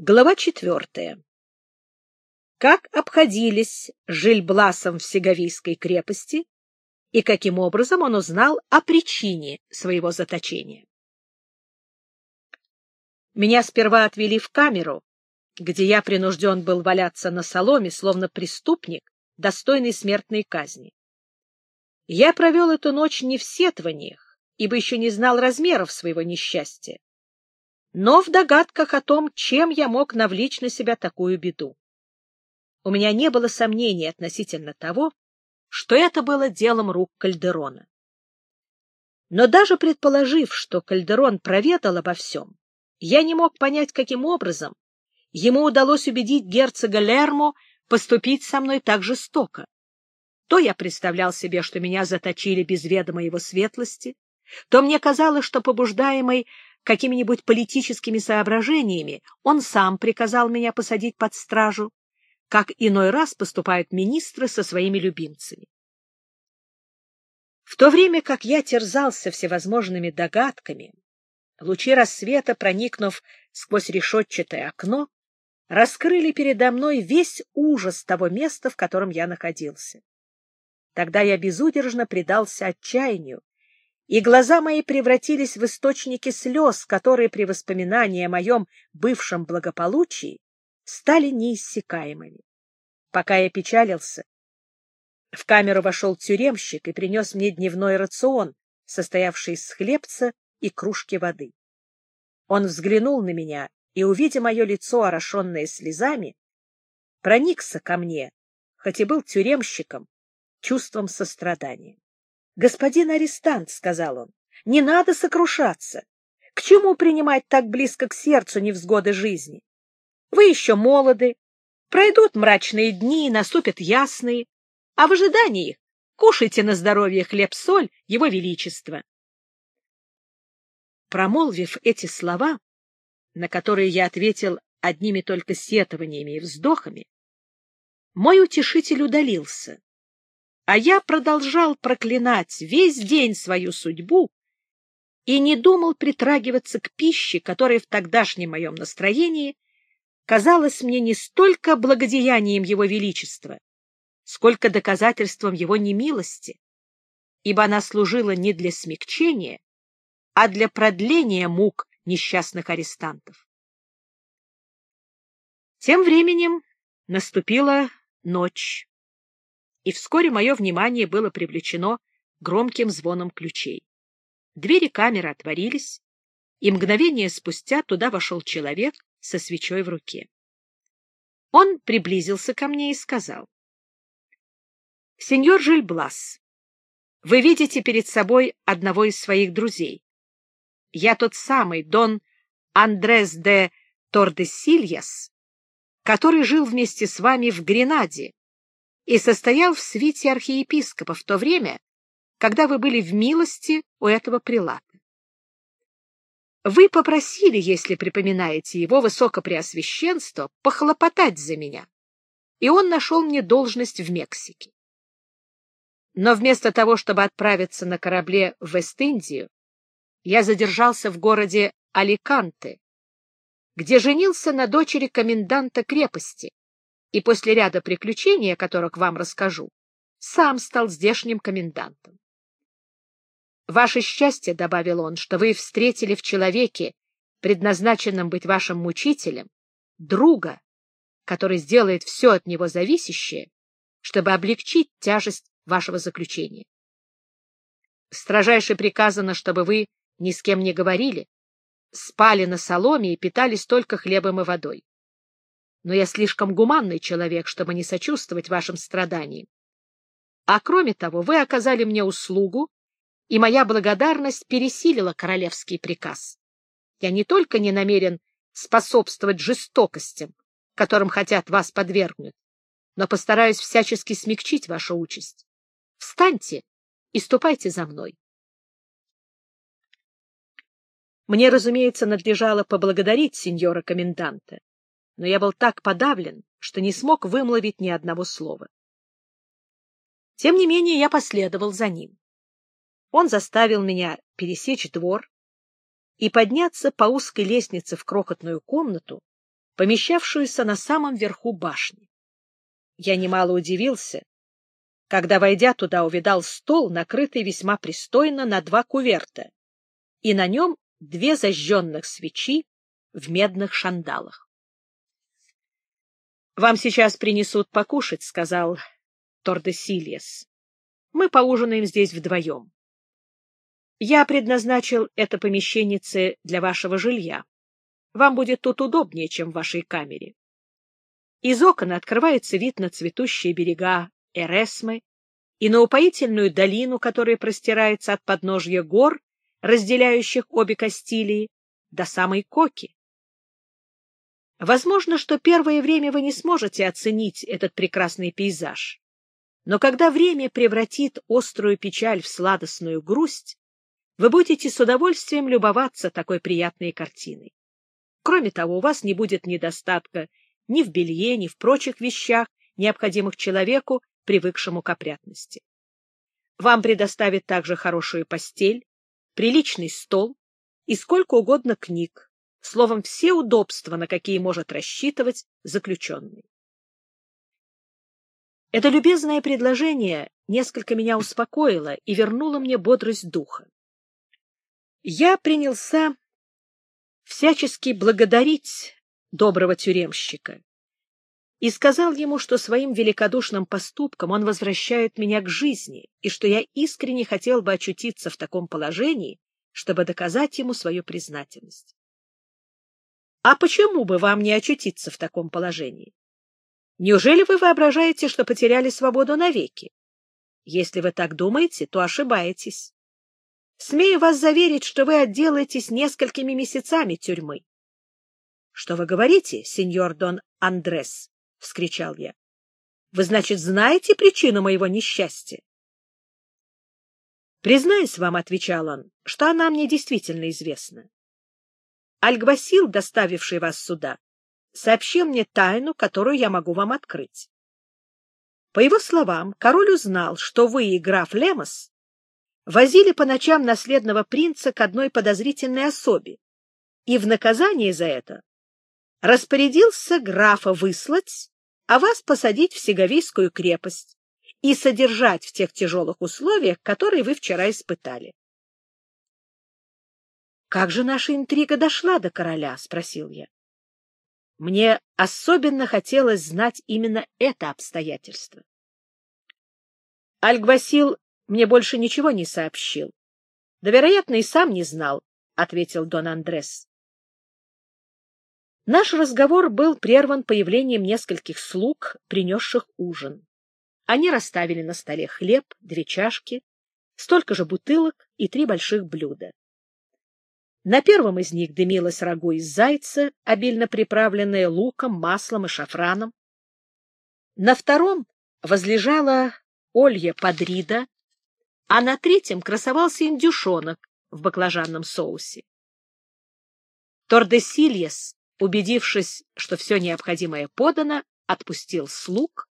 Глава четвертая. Как обходились Жильбласом в Сеговийской крепости и каким образом он узнал о причине своего заточения. Меня сперва отвели в камеру, где я принужден был валяться на соломе, словно преступник, достойный смертной казни. Я провел эту ночь не в сетваниях, ибо еще не знал размеров своего несчастья но в догадках о том, чем я мог навлечь на себя такую беду. У меня не было сомнений относительно того, что это было делом рук Кальдерона. Но даже предположив, что Кальдерон проведал обо всем, я не мог понять, каким образом ему удалось убедить герцога Лермо поступить со мной так жестоко. То я представлял себе, что меня заточили без ведома его светлости, то мне казалось, что, побуждаемый какими-нибудь политическими соображениями, он сам приказал меня посадить под стражу, как иной раз поступают министры со своими любимцами. В то время как я терзался всевозможными догадками, лучи рассвета, проникнув сквозь решетчатое окно, раскрыли передо мной весь ужас того места, в котором я находился. Тогда я безудержно предался отчаянию и глаза мои превратились в источники слез, которые при воспоминании о моем бывшем благополучии стали неиссякаемыми. Пока я печалился, в камеру вошел тюремщик и принес мне дневной рацион, состоявший из хлебца и кружки воды. Он взглянул на меня и, увидя мое лицо, орошенное слезами, проникся ко мне, хоть и был тюремщиком, чувством сострадания. Господин арестант, — сказал он, — не надо сокрушаться. К чему принимать так близко к сердцу невзгоды жизни? Вы еще молоды, пройдут мрачные дни, наступят ясные, а в ожидании их кушайте на здоровье хлеб-соль Его Величества. Промолвив эти слова, на которые я ответил одними только сетованиями и вздохами, мой утешитель удалился, а я продолжал проклинать весь день свою судьбу и не думал притрагиваться к пище, которая в тогдашнем моем настроении казалась мне не столько благодеянием Его Величества, сколько доказательством Его немилости, ибо она служила не для смягчения, а для продления мук несчастных арестантов. Тем временем наступила ночь и вскоре мое внимание было привлечено громким звоном ключей. Двери камеры отворились, и мгновение спустя туда вошел человек со свечой в руке. Он приблизился ко мне и сказал. — Сеньор Жильблас, вы видите перед собой одного из своих друзей. Я тот самый Дон Андрес де Тордесильяс, который жил вместе с вами в Гренаде и состоял в свите архиепископа в то время, когда вы были в милости у этого прилата. Вы попросили, если припоминаете его высокопреосвященство, похлопотать за меня, и он нашел мне должность в Мексике. Но вместо того, чтобы отправиться на корабле в Вест-Индию, я задержался в городе Аликанте, где женился на дочери коменданта крепости, и после ряда приключений, о которых вам расскажу, сам стал здешним комендантом. «Ваше счастье», — добавил он, — «что вы встретили в человеке, предназначенном быть вашим мучителем, друга, который сделает все от него зависящее, чтобы облегчить тяжесть вашего заключения. Строжайше приказано, чтобы вы ни с кем не говорили, спали на соломе и питались только хлебом и водой но я слишком гуманный человек, чтобы не сочувствовать вашим страданиям. А кроме того, вы оказали мне услугу, и моя благодарность пересилила королевский приказ. Я не только не намерен способствовать жестокостям, которым хотят вас подвергнуть, но постараюсь всячески смягчить вашу участь. Встаньте и ступайте за мной. Мне, разумеется, надлежало поблагодарить сеньора коменданта, но я был так подавлен, что не смог вымолвить ни одного слова. Тем не менее я последовал за ним. Он заставил меня пересечь двор и подняться по узкой лестнице в крохотную комнату, помещавшуюся на самом верху башни. Я немало удивился, когда, войдя туда, увидал стол, накрытый весьма пристойно на два куверта, и на нем две зажженных свечи в медных шандалах. — Вам сейчас принесут покушать, — сказал Тордесильес. — Мы поужинаем здесь вдвоем. Я предназначил это помещеннице для вашего жилья. Вам будет тут удобнее, чем в вашей камере. Из окон открывается вид на цветущие берега Эресмы и на упоительную долину, которая простирается от подножья гор, разделяющих обе Кастилии, до самой Коки. Возможно, что первое время вы не сможете оценить этот прекрасный пейзаж, но когда время превратит острую печаль в сладостную грусть, вы будете с удовольствием любоваться такой приятной картиной. Кроме того, у вас не будет недостатка ни в белье, ни в прочих вещах, необходимых человеку, привыкшему к опрятности. Вам предоставят также хорошую постель, приличный стол и сколько угодно книг, словом, все удобства, на какие может рассчитывать заключенный. Это любезное предложение несколько меня успокоило и вернуло мне бодрость духа. Я принялся всячески благодарить доброго тюремщика и сказал ему, что своим великодушным поступком он возвращает меня к жизни, и что я искренне хотел бы очутиться в таком положении, чтобы доказать ему свою признательность. — А почему бы вам не очутиться в таком положении? Неужели вы воображаете, что потеряли свободу навеки? Если вы так думаете, то ошибаетесь. Смею вас заверить, что вы отделаетесь несколькими месяцами тюрьмы. — Что вы говорите, сеньор Дон Андрес? — вскричал я. — Вы, значит, знаете причину моего несчастья? — Признаюсь вам, — отвечал он, — что она мне действительно известна. Альгвасил, доставивший вас сюда, сообщил мне тайну, которую я могу вам открыть. По его словам, король узнал, что вы и граф Лемос возили по ночам наследного принца к одной подозрительной особе, и в наказание за это распорядился графа выслать, а вас посадить в Сеговийскую крепость и содержать в тех тяжелых условиях, которые вы вчера испытали. — Как же наша интрига дошла до короля? — спросил я. Мне особенно хотелось знать именно это обстоятельство. Альгвасил мне больше ничего не сообщил. Да, вероятно, и сам не знал, — ответил Дон Андрес. Наш разговор был прерван появлением нескольких слуг, принесших ужин. Они расставили на столе хлеб, две чашки, столько же бутылок и три больших блюда. На первом из них дымилось рагу из зайца, обильно приправленное луком, маслом и шафраном. На втором возлежала Олья Падрида, а на третьем красовался индюшонок в баклажанном соусе. Тордесильес убедившись, что все необходимое подано, отпустил слуг,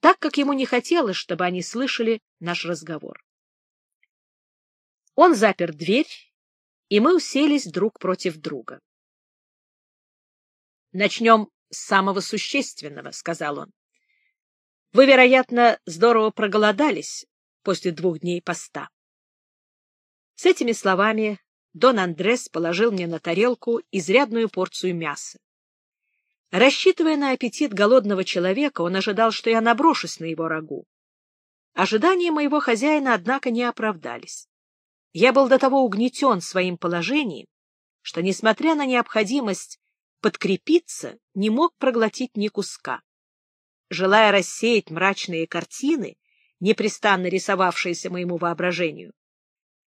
так как ему не хотелось, чтобы они слышали наш разговор. Он запер дверь, и мы уселись друг против друга. «Начнем с самого существенного», — сказал он. «Вы, вероятно, здорово проголодались после двух дней поста». С этими словами Дон Андрес положил мне на тарелку изрядную порцию мяса. Рассчитывая на аппетит голодного человека, он ожидал, что я наброшусь на его рагу. Ожидания моего хозяина, однако, не оправдались. Я был до того угнетен своим положением, что, несмотря на необходимость подкрепиться, не мог проглотить ни куска. Желая рассеять мрачные картины, непрестанно рисовавшиеся моему воображению,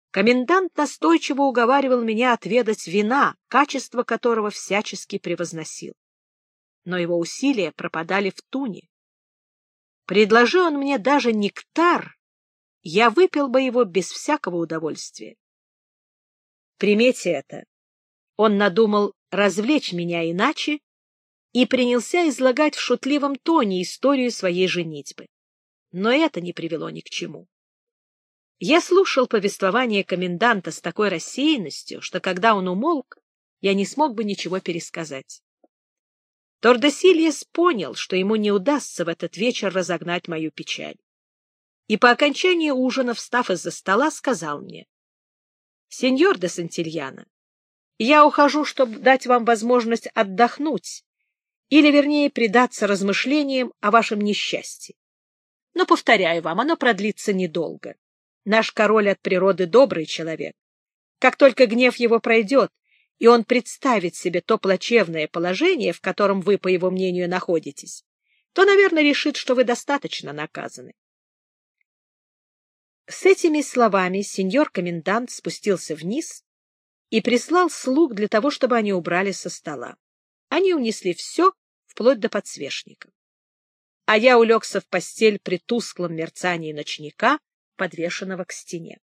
Комендант настойчиво уговаривал меня отведать вина, качество которого всячески превозносил. Но его усилия пропадали в туне. Предложи он мне даже нектар, я выпил бы его без всякого удовольствия. Примете это. Он надумал развлечь меня иначе и принялся излагать в шутливом тоне историю своей женитьбы. Но это не привело ни к чему. Я слушал повествование коменданта с такой рассеянностью, что когда он умолк, я не смог бы ничего пересказать. Тордосильес понял, что ему не удастся в этот вечер разогнать мою печаль. И по окончании ужина, встав из-за стола, сказал мне, «Сеньор де Сантильяна, я ухожу, чтобы дать вам возможность отдохнуть, или, вернее, предаться размышлениям о вашем несчастье. Но, повторяю вам, оно продлится недолго. Наш король от природы добрый человек. Как только гнев его пройдет, и он представит себе то плачевное положение, в котором вы, по его мнению, находитесь, то, наверное, решит, что вы достаточно наказаны. С этими словами сеньор-комендант спустился вниз и прислал слуг для того, чтобы они убрали со стола. Они унесли все, вплоть до подсвечника. А я улегся в постель при тусклом мерцании ночника, подвешенного к стене.